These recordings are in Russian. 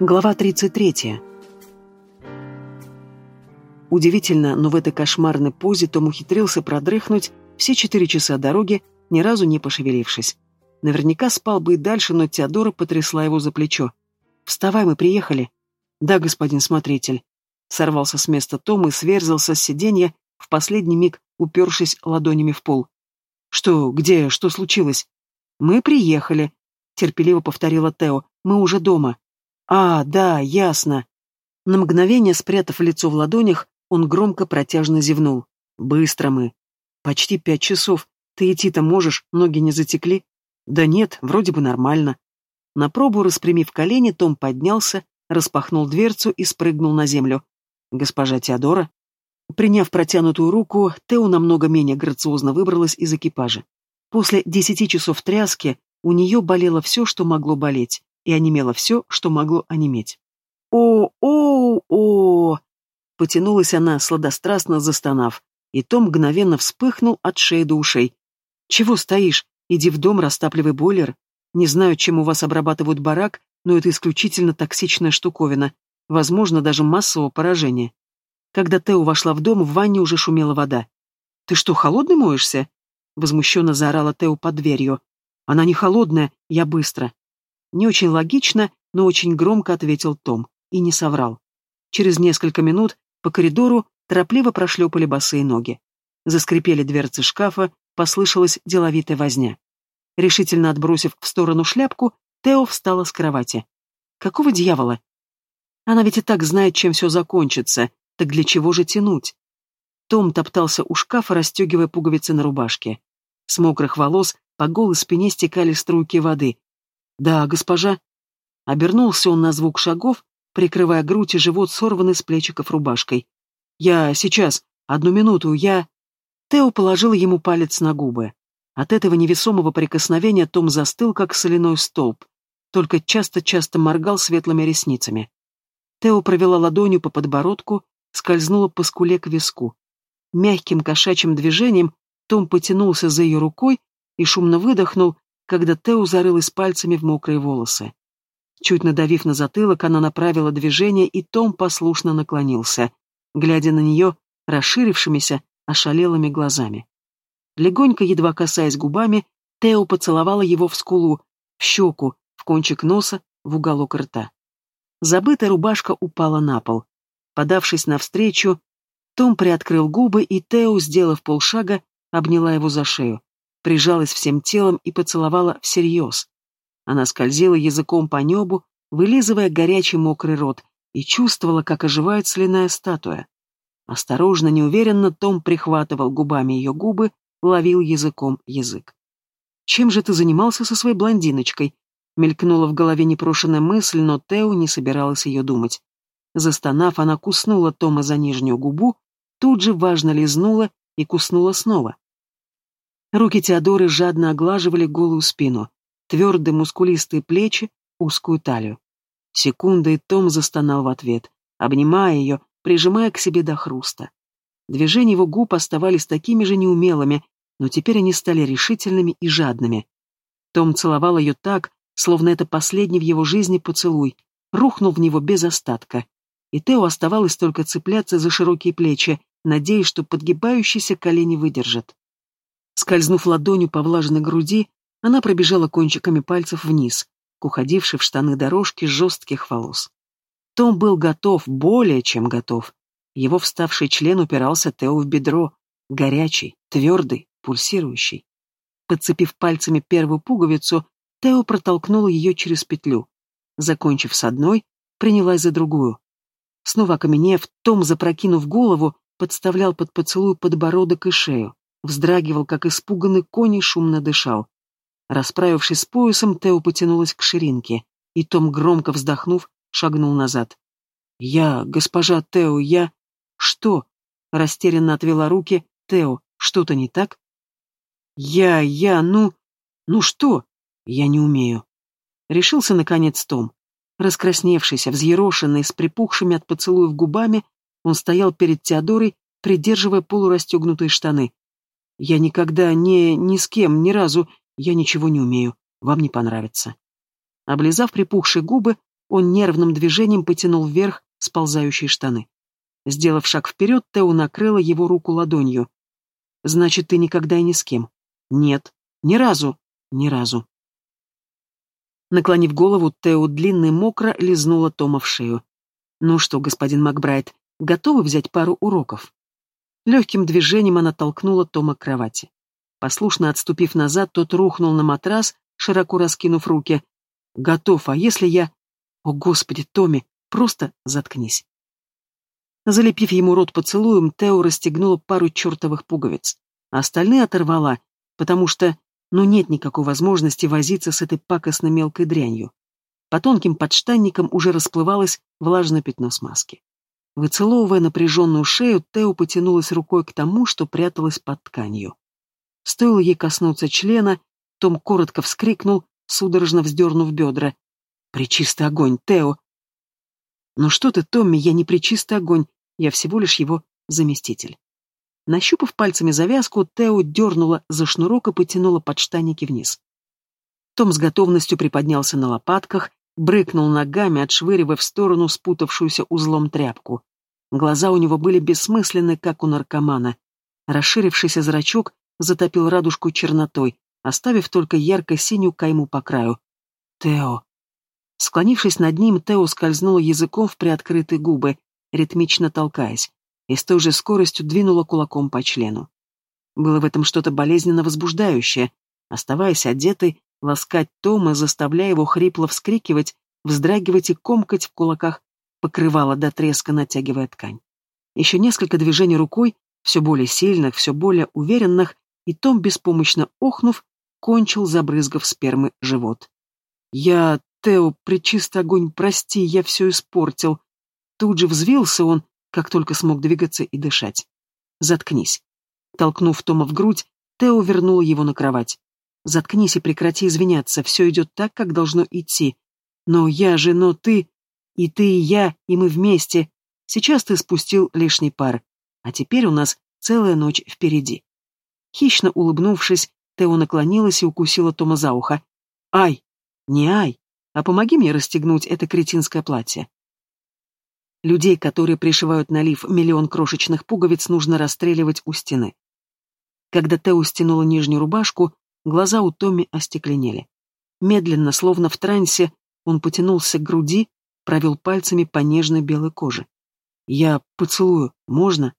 Глава 33. Удивительно, но в этой кошмарной позе Том ухитрился продрыхнуть все четыре часа дороги, ни разу не пошевелившись. Наверняка спал бы и дальше, но Теодора потрясла его за плечо. «Вставай, мы приехали». «Да, господин смотритель». Сорвался с места Том и сверзился с сиденья, в последний миг упершись ладонями в пол. «Что, где, что случилось?» «Мы приехали», — терпеливо повторила Тео. «Мы уже дома». «А, да, ясно». На мгновение, спрятав лицо в ладонях, он громко протяжно зевнул. «Быстро мы». «Почти пять часов. Ты идти-то можешь, ноги не затекли?» «Да нет, вроде бы нормально». На пробу, распрямив колени, Том поднялся, распахнул дверцу и спрыгнул на землю. «Госпожа Теодора?» Приняв протянутую руку, Тео намного менее грациозно выбралась из экипажа. После десяти часов тряски у нее болело все, что могло болеть и онемело все, что могло онеметь. «О-о-о!» Потянулась она, сладострастно застонав, и Том мгновенно вспыхнул от шеи до ушей. «Чего стоишь? Иди в дом, растапливай бойлер. Не знаю, чем у вас обрабатывают барак, но это исключительно токсичная штуковина, возможно, даже массового поражения». Когда Тео вошла в дом, в ванне уже шумела вода. «Ты что, холодный моешься?» Возмущенно заорала Тео под дверью. «Она не холодная, я быстро». Не очень логично, но очень громко ответил Том. И не соврал. Через несколько минут по коридору торопливо прошлепали босые ноги. Заскрипели дверцы шкафа, послышалась деловитая возня. Решительно отбросив в сторону шляпку, Тео встала с кровати. «Какого дьявола? Она ведь и так знает, чем все закончится, так для чего же тянуть?» Том топтался у шкафа, расстегивая пуговицы на рубашке. С мокрых волос по голой спине стекали струйки воды, «Да, госпожа». Обернулся он на звук шагов, прикрывая грудь и живот, сорванный с плечиков рубашкой. «Я сейчас. Одну минуту. Я...» Тео положил ему палец на губы. От этого невесомого прикосновения Том застыл, как соляной столб, только часто-часто моргал светлыми ресницами. Тео провела ладонью по подбородку, скользнула по скуле к виску. Мягким кошачьим движением Том потянулся за ее рукой и шумно выдохнул, когда Тео зарылась пальцами в мокрые волосы. Чуть надавив на затылок, она направила движение, и Том послушно наклонился, глядя на нее расширившимися, ошалелыми глазами. Легонько, едва касаясь губами, Тео поцеловала его в скулу, в щеку, в кончик носа, в уголок рта. Забытая рубашка упала на пол. Подавшись навстречу, том приоткрыл губы, и Тео, сделав полшага, обняла его за шею прижалась всем телом и поцеловала всерьез. Она скользила языком по небу, вылизывая горячий мокрый рот, и чувствовала, как оживает соляная статуя. Осторожно, неуверенно Том прихватывал губами ее губы, ловил языком язык. «Чем же ты занимался со своей блондиночкой?» Мелькнула в голове непрошенная мысль, но Тео не собиралась ее думать. Застонав, она куснула Тома за нижнюю губу, тут же важно лизнула и куснула снова. Руки Теодоры жадно оглаживали голую спину, твердые мускулистые плечи, узкую талию. Секунда, и Том застонал в ответ, обнимая ее, прижимая к себе до хруста. Движения его губ оставались такими же неумелыми, но теперь они стали решительными и жадными. Том целовал ее так, словно это последний в его жизни поцелуй, рухнул в него без остатка. И Тео оставалось только цепляться за широкие плечи, надеясь, что подгибающиеся колени выдержат. Скользнув ладонью по влажной груди, она пробежала кончиками пальцев вниз, к уходившей в штаны дорожки жестких волос. Том был готов, более чем готов. Его вставший член упирался Тео в бедро, горячий, твердый, пульсирующий. Подцепив пальцами первую пуговицу, Тео протолкнула ее через петлю. Закончив с одной, принялась за другую. Снова окаменев, Том, запрокинув голову, подставлял под поцелуй подбородок и шею вздрагивал, как испуганный конь и шумно дышал. Расправившись с поясом, Тео потянулась к ширинке, и Том, громко вздохнув, шагнул назад. «Я, госпожа Тео, я...» «Что?» — растерянно отвела руки. «Тео, что-то не так?» «Я, я, ну... Ну что?» «Я не умею». Решился, наконец, Том. Раскрасневшийся, взъерошенный, с припухшими от поцелуев губами, он стоял перед Теодорой, придерживая полурастегнутые штаны. Я никогда не... ни с кем, ни разу... Я ничего не умею. Вам не понравится. Облизав припухшие губы, он нервным движением потянул вверх сползающие штаны. Сделав шаг вперед, Тео накрыла его руку ладонью. «Значит, ты никогда и ни с кем?» «Нет. Ни разу. Ни разу». Наклонив голову, Тео длинно мокро лизнула Тома в шею. «Ну что, господин Макбрайт, готовы взять пару уроков?» Легким движением она толкнула Тома к кровати. Послушно отступив назад, тот рухнул на матрас, широко раскинув руки. «Готов, а если я...» «О, Господи, Томми, просто заткнись!» Залепив ему рот поцелуем, Тео расстегнула пару чертовых пуговиц. А остальные оторвала, потому что, ну, нет никакой возможности возиться с этой пакостно мелкой дрянью. По тонким подштанникам уже расплывалось влажное пятно смазки. Выцеловывая напряженную шею, Тео потянулась рукой к тому, что пряталось под тканью. Стоило ей коснуться члена, том коротко вскрикнул, судорожно вздернув бедра. «Причистый огонь, Тео!» «Ну что ты, Томми, я не причистый огонь, я всего лишь его заместитель». Нащупав пальцами завязку, Тео дернула за шнурок и потянула подштанники вниз. Том с готовностью приподнялся на лопатках, брыкнул ногами, отшвыривая в сторону спутавшуюся узлом тряпку. Глаза у него были бессмысленны, как у наркомана. Расширившийся зрачок затопил радужку чернотой, оставив только ярко-синюю кайму по краю. «Тео!» Склонившись над ним, Тео скользнула языком в приоткрытые губы, ритмично толкаясь, и с той же скоростью двинула кулаком по члену. Было в этом что-то болезненно возбуждающее. Оставаясь одетой, ласкать Тома, заставляя его хрипло вскрикивать, вздрагивать и комкать в кулаках, покрывала до треска, натягивая ткань. Еще несколько движений рукой, все более сильных, все более уверенных, и Том, беспомощно охнув, кончил, забрызгав спермы живот. «Я, Тео, причист огонь, прости, я все испортил». Тут же взвился он, как только смог двигаться и дышать. «Заткнись». Толкнув Тома в грудь, Тео вернул его на кровать. «Заткнись и прекрати извиняться, все идет так, как должно идти. Но я же, но ты... И ты, и я, и мы вместе. Сейчас ты спустил лишний пар. А теперь у нас целая ночь впереди». Хищно улыбнувшись, Тео наклонилась и укусила Тома за ухо. «Ай! Не ай! А помоги мне расстегнуть это кретинское платье!» Людей, которые пришивают на лиф миллион крошечных пуговиц, нужно расстреливать у стены. Когда Тео стянула нижнюю рубашку, глаза у Томми остекленели. Медленно, словно в трансе, он потянулся к груди, провел пальцами по нежной белой коже. «Я поцелую. Можно?»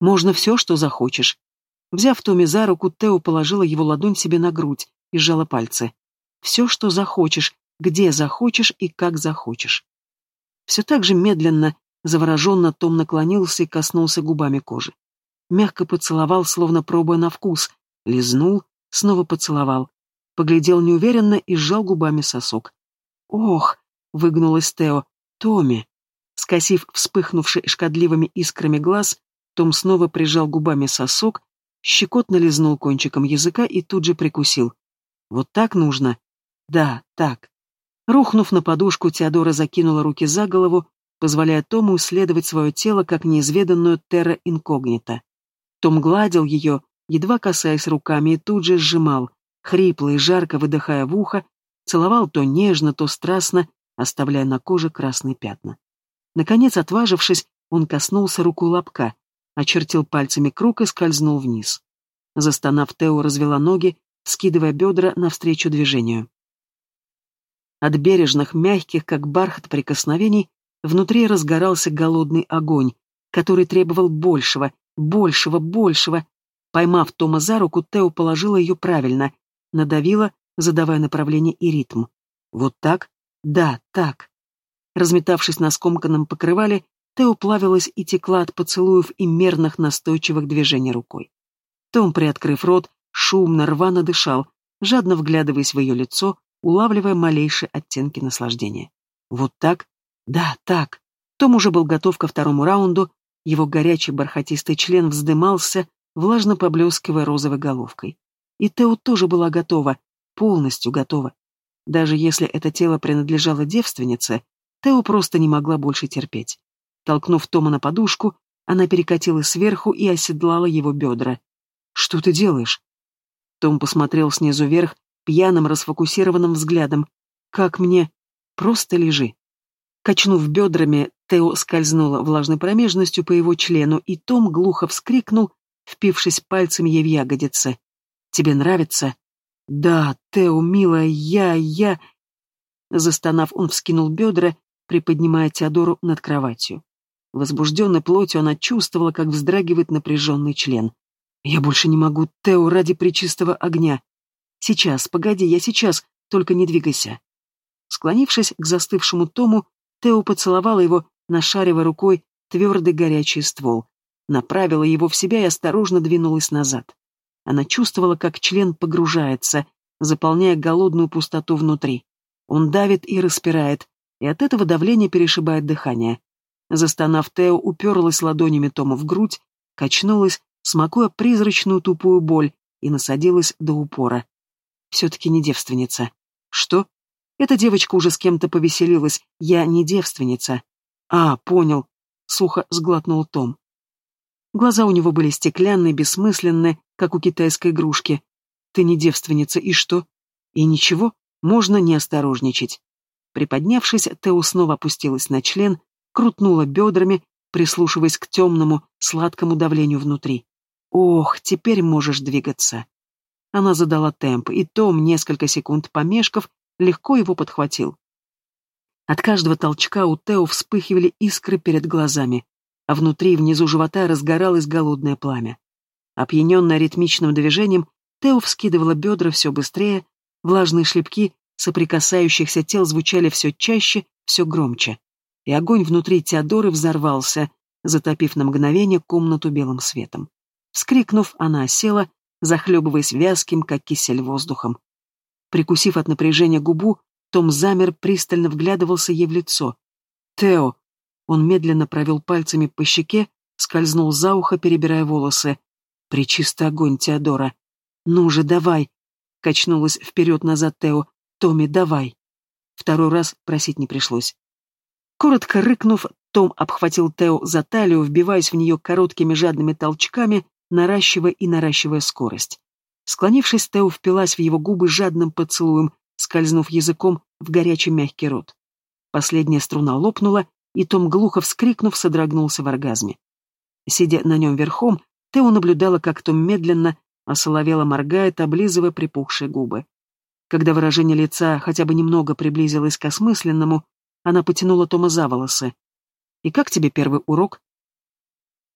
«Можно все, что захочешь», Взяв Томми за руку, Тео положила его ладонь себе на грудь и сжала пальцы. «Все, что захочешь, где захочешь и как захочешь». Все так же медленно, завороженно Том наклонился и коснулся губами кожи. Мягко поцеловал, словно пробуя на вкус, лизнул, снова поцеловал. Поглядел неуверенно и сжал губами сосок. «Ох!» — выгнулась Тео. «Томми!» Скосив вспыхнувший шкодливыми искрами глаз, том снова прижал губами сосок щекотно лизнул кончиком языка и тут же прикусил. «Вот так нужно?» «Да, так». Рухнув на подушку, Теодора закинула руки за голову, позволяя Тому исследовать свое тело как неизведанную терра инкогнито. Том гладил ее, едва касаясь руками, и тут же сжимал, хрипло и жарко выдыхая в ухо, целовал то нежно, то страстно, оставляя на коже красные пятна. Наконец, отважившись, он коснулся руку лобка, очертил пальцами круг и скользнул вниз. Застонав, Тео развела ноги, скидывая бедра навстречу движению. От бережных, мягких, как бархат прикосновений, внутри разгорался голодный огонь, который требовал большего, большего, большего. Поймав Тома за руку, Тео положила ее правильно, надавила, задавая направление и ритм. Вот так? Да, так. Разметавшись на скомканном покрывале, Тео плавилась и текла от поцелуев и мерных настойчивых движений рукой. Том, приоткрыв рот, шумно, рвано дышал, жадно вглядываясь в ее лицо, улавливая малейшие оттенки наслаждения. Вот так? Да, так. Том уже был готов ко второму раунду, его горячий бархатистый член вздымался, влажно поблескивая розовой головкой. И Тео тоже была готова, полностью готова. Даже если это тело принадлежало девственнице, Тео просто не могла больше терпеть. Толкнув Тома на подушку, она перекатилась сверху и оседлала его бедра. «Что ты делаешь?» Том посмотрел снизу вверх, пьяным, расфокусированным взглядом. «Как мне...» Просто лежи. Качнув бедрами, Тео скользнула влажной промежностью по его члену, и Том глухо вскрикнул, впившись пальцами ей в ягодицы. «Тебе нравится?» «Да, Тео, милая, я, я...» Застонав, он вскинул бедра, приподнимая Теодору над кроватью. Возбужденной плотью она чувствовала, как вздрагивает напряженный член. «Я больше не могу, Тео, ради причистого огня. Сейчас, погоди, я сейчас, только не двигайся». Склонившись к застывшему Тому, Тео поцеловала его, нашаривая рукой твердый горячий ствол, направила его в себя и осторожно двинулась назад. Она чувствовала, как член погружается, заполняя голодную пустоту внутри. Он давит и распирает, и от этого давление перешибает дыхание. Застонав, Тео уперлась ладонями Тома в грудь, качнулась, смакуя призрачную тупую боль, и насадилась до упора. Все-таки не девственница. Что? Эта девочка уже с кем-то повеселилась. Я не девственница. А, понял. Сухо сглотнул Том. Глаза у него были стеклянные, бессмысленные, как у китайской игрушки. Ты не девственница, и что? И ничего, можно не осторожничать. Приподнявшись, Тео снова опустилась на член, крутнула бедрами, прислушиваясь к темному, сладкому давлению внутри. «Ох, теперь можешь двигаться». Она задала темп, и Том, несколько секунд помешков, легко его подхватил. От каждого толчка у Тео вспыхивали искры перед глазами, а внутри, внизу живота, разгоралось голодное пламя. Опьяненная ритмичным движением, Тео вскидывала бедра все быстрее, влажные шлепки соприкасающихся тел звучали все чаще, все громче. И огонь внутри Теодоры взорвался, затопив на мгновение комнату белым светом. Вскрикнув, она осела, захлебываясь вязким, как кисель, воздухом. Прикусив от напряжения губу, Том замер, пристально вглядывался ей в лицо. «Тео!» Он медленно провел пальцами по щеке, скользнул за ухо, перебирая волосы. «Причистый огонь, Теодора!» «Ну же, давай!» Качнулась вперед-назад Тео. «Томми, давай!» Второй раз просить не пришлось. Коротко рыкнув, том обхватил Тео за талию, вбиваясь в нее короткими жадными толчками, наращивая и наращивая скорость. Склонившись, Тео впилась в его губы жадным поцелуем, скользнув языком в горячий мягкий рот. Последняя струна лопнула, и Том, глухо вскрикнув, содрогнулся в оргазме. Сидя на нем верхом, Тео наблюдала, как Том медленно, осоловело моргает, облизывая припухшие губы. Когда выражение лица хотя бы немного приблизилось к осмысленному, она потянула Тома за волосы. «И как тебе первый урок?»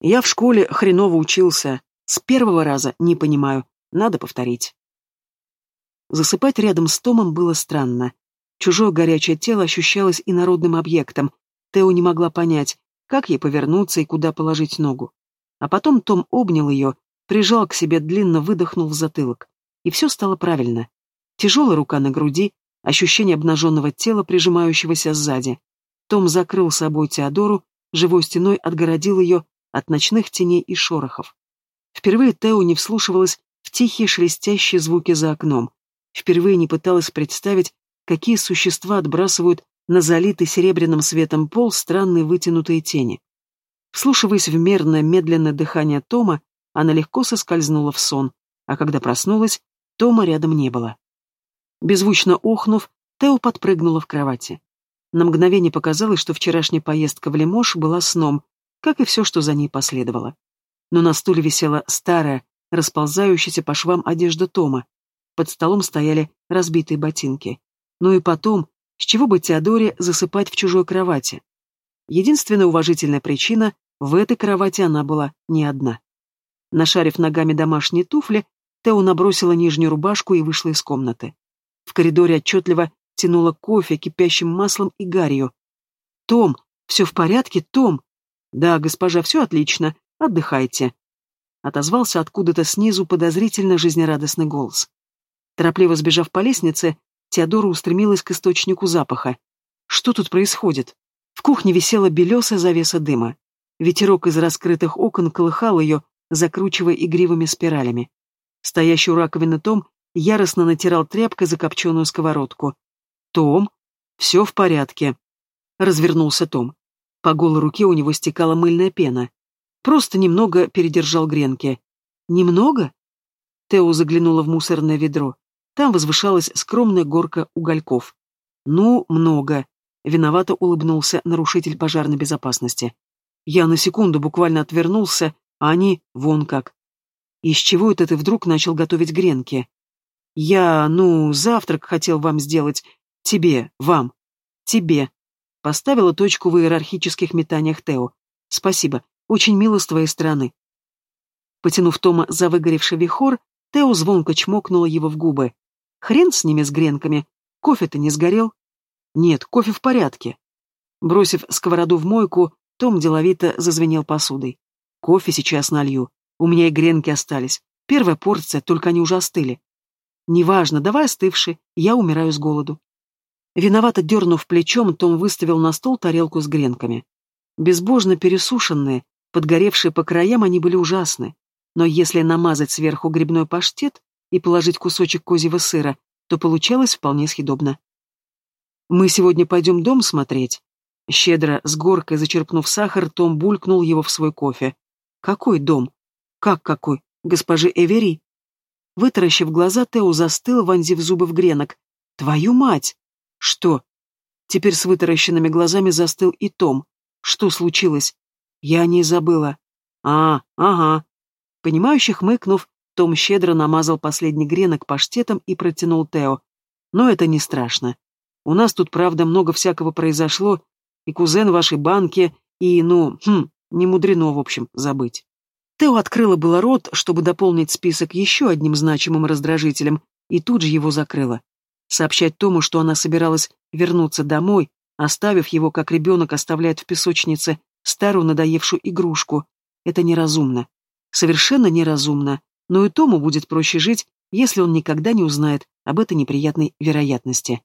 «Я в школе хреново учился. С первого раза не понимаю. Надо повторить. Засыпать рядом с Томом было странно. Чужое горячее тело ощущалось инородным объектом. Тео не могла понять, как ей повернуться и куда положить ногу. А потом Том обнял ее, прижал к себе, длинно выдохнул в затылок. И все стало правильно. Тяжелая рука на груди, ощущение обнаженного тела, прижимающегося сзади. Том закрыл собой Теодору, живой стеной отгородил ее от ночных теней и шорохов. Впервые Тео не вслушивалась в тихие шелестящие звуки за окном. Впервые не пыталась представить, какие существа отбрасывают на залитый серебряным светом пол странные вытянутые тени. Вслушиваясь в мерное, медленное дыхание Тома, она легко соскользнула в сон, а когда проснулась, Тома рядом не было. Беззвучно охнув, Тео подпрыгнула в кровати. На мгновение показалось, что вчерашняя поездка в Лемош была сном, как и все, что за ней последовало. Но на стуле висела старая, расползающаяся по швам одежда Тома. Под столом стояли разбитые ботинки. Ну и потом, с чего бы Теодоре засыпать в чужой кровати? Единственная уважительная причина — в этой кровати она была не одна. Нашарив ногами домашние туфли, Тео набросила нижнюю рубашку и вышла из комнаты. В коридоре отчетливо тянуло кофе, кипящим маслом и гарью. «Том, все в порядке, Том?» «Да, госпожа, все отлично. Отдыхайте», отозвался откуда-то снизу подозрительно жизнерадостный голос. Торопливо сбежав по лестнице, Теодора устремилась к источнику запаха. Что тут происходит? В кухне висела белесая завеса дыма. Ветерок из раскрытых окон колыхал ее, закручивая игривыми спиралями. Стоящий у раковины Том яростно натирал тряпкой закопченную сковородку. «Том, все в порядке», — развернулся Том. По голой руке у него стекала мыльная пена. Просто немного передержал гренки. Немного? Тео заглянула в мусорное ведро. Там возвышалась скромная горка угольков. Ну, много. Виновато улыбнулся нарушитель пожарной безопасности. Я на секунду буквально отвернулся, а они вон как. Из чего это ты вдруг начал готовить гренки? Я, ну, завтрак хотел вам сделать. Тебе, вам. Тебе. Поставила точку в иерархических метаниях Тео. Спасибо. Очень мило с твоей стороны. Потянув Тома за выгоревший вихор, Тео звонко чмокнула его в губы. Хрен с ними, с гренками. Кофе-то не сгорел? Нет, кофе в порядке. Бросив сковороду в мойку, Том деловито зазвенел посудой. Кофе сейчас налью. У меня и гренки остались. Первая порция, только они уже остыли. Неважно, давай остывший, я умираю с голоду. Виновато дернув плечом, Том выставил на стол тарелку с гренками. Безбожно пересушенные, подгоревшие по краям, они были ужасны. Но если намазать сверху грибной паштет и положить кусочек козьего сыра, то получалось вполне съедобно. «Мы сегодня пойдем дом смотреть?» Щедро, с горкой зачерпнув сахар, Том булькнул его в свой кофе. «Какой дом? Как какой? Госпожи Эвери?» Вытаращив глаза, Тео застыл, вонзив зубы в гренок. «Твою мать!» «Что?» Теперь с вытаращенными глазами застыл и Том. «Что случилось?» «Я о ней забыла». «А, ага». Понимающе хмыкнув, том щедро намазал последний гренок паштетом и протянул Тео. «Но это не страшно. У нас тут, правда, много всякого произошло, и кузен вашей банки, и, ну, хм, не мудрено, в общем, забыть». Тео открыла было рот, чтобы дополнить список еще одним значимым раздражителем, и тут же его закрыла. Сообщать Тому, что она собиралась вернуться домой, оставив его, как ребенок оставляет в песочнице старую надоевшую игрушку, это неразумно. Совершенно неразумно, но и Тому будет проще жить, если он никогда не узнает об этой неприятной вероятности.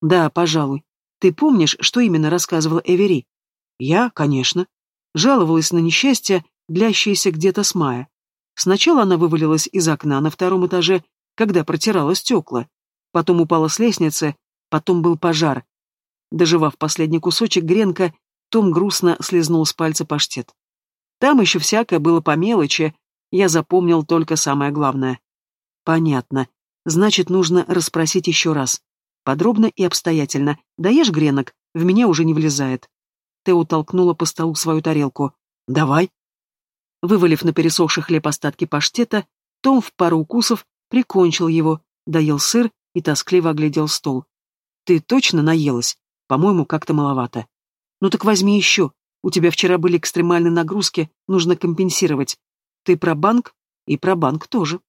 Да, пожалуй. Ты помнишь, что именно рассказывала Эвери? Я, конечно. Жаловалась на несчастье, длящееся где-то с мая. Сначала она вывалилась из окна на втором этаже, когда протирала стекла потом упала с лестницы, потом был пожар. Доживав последний кусочек гренка, том грустно слезнул с пальца паштет. Там еще всякое было по мелочи, я запомнил только самое главное. Понятно. Значит, нужно расспросить еще раз. Подробно и обстоятельно. Даешь гренок? В меня уже не влезает. Тео толкнула по столу свою тарелку. «Давай». Вывалив на пересохший хлеб остатки паштета, Том в пару укусов прикончил его, доел сыр и тоскливо оглядел стол. «Ты точно наелась? По-моему, как-то маловато». «Ну так возьми еще. У тебя вчера были экстремальные нагрузки, нужно компенсировать. Ты про банк? И про банк тоже».